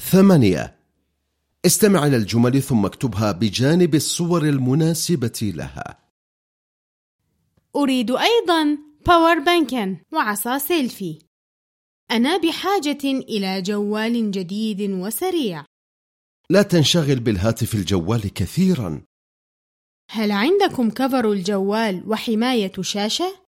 ثمانية. استمع إلى الجمل ثم اكتبها بجانب الصور المناسبة لها. أريد أيضا power bank ا وعصا سيلفي أنا بحاجة إلى جوال جديد وسريع. لا تنشغل بالهاتف الجوال كثيرا. هل عندكم cover الجوال وحماية شاشة؟